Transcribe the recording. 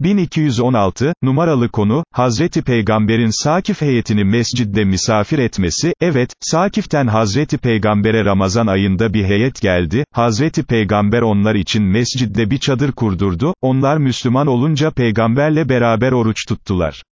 1216, numaralı konu, Hazreti Peygamber'in Sakif heyetini mescidde misafir etmesi, evet, Sakif'ten Hazreti Peygamber'e Ramazan ayında bir heyet geldi, Hazreti Peygamber onlar için mescidde bir çadır kurdurdu, onlar Müslüman olunca Peygamberle beraber oruç tuttular.